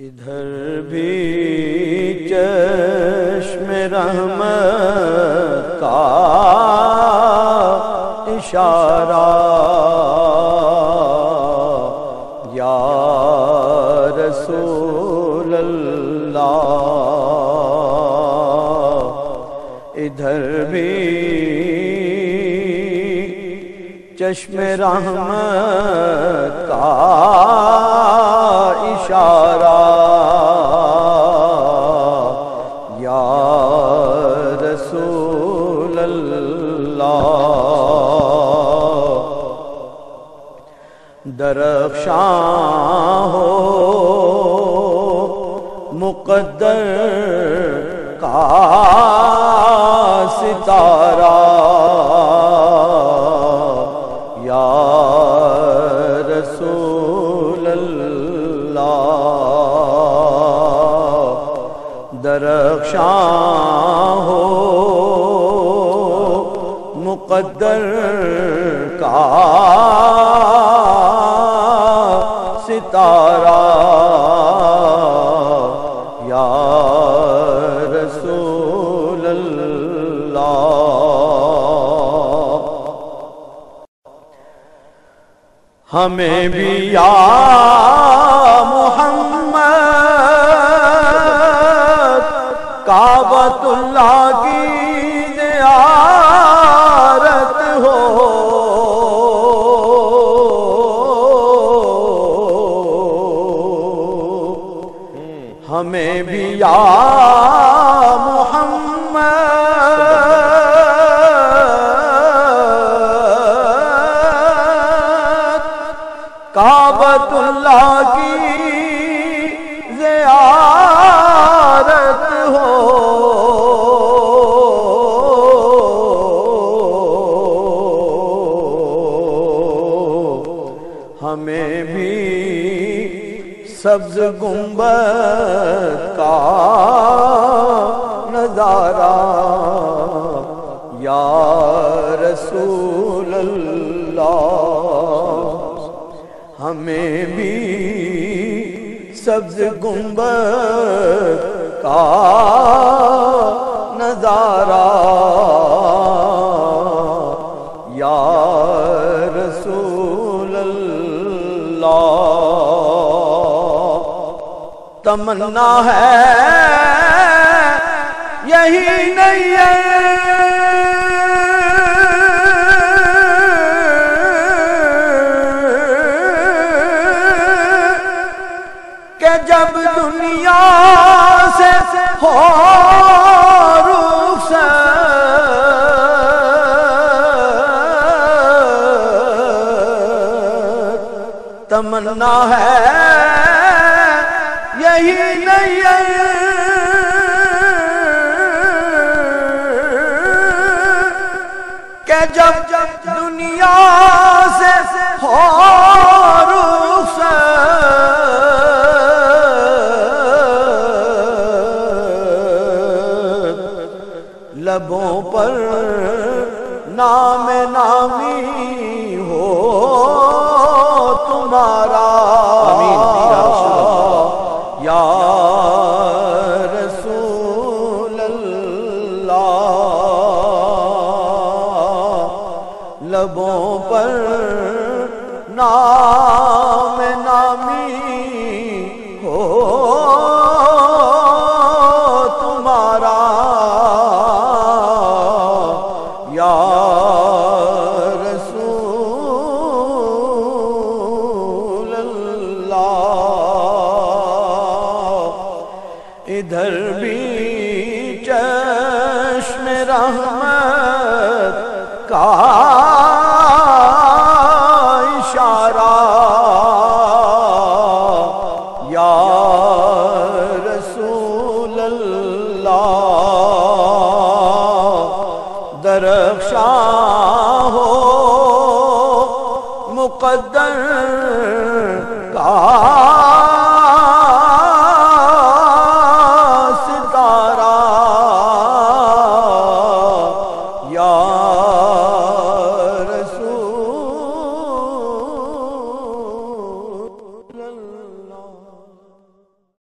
ادھر بھی چشم رحمت کا اشارہ۔ یا رسول اللہ، ادھر بھی چشم رحمت کا اشارہ۔ درخشاں ہو مقدر کا ستارہ۔ یا رسول اللہ درخشاں مقدر کا ستارہ۔ یا رسول اللہ۔ ہمیں بھی یا محمد کعبۃ اللہ کی زیارت ہو۔ ہمیں بھی یا محمد کعبۃ اللہ کی ہمیں بھی سبز گنبد کا نظارہ۔ یا رسول اللہ، ہمیں بھی سبز گنبد کا نظارہ۔ تمنا ہے۔ یہی نہیں کہ جب دنیا سے ہو تمنا ہے۔ کہ جب جب دنیا سے ہو رخصت لبوں پر نام نامی رسول اللہ لبوں پر نام ادھر بھی چشم رحمت کا اشارہ۔ یا رسول اللہ درخشاں ہو مقدر کا 야.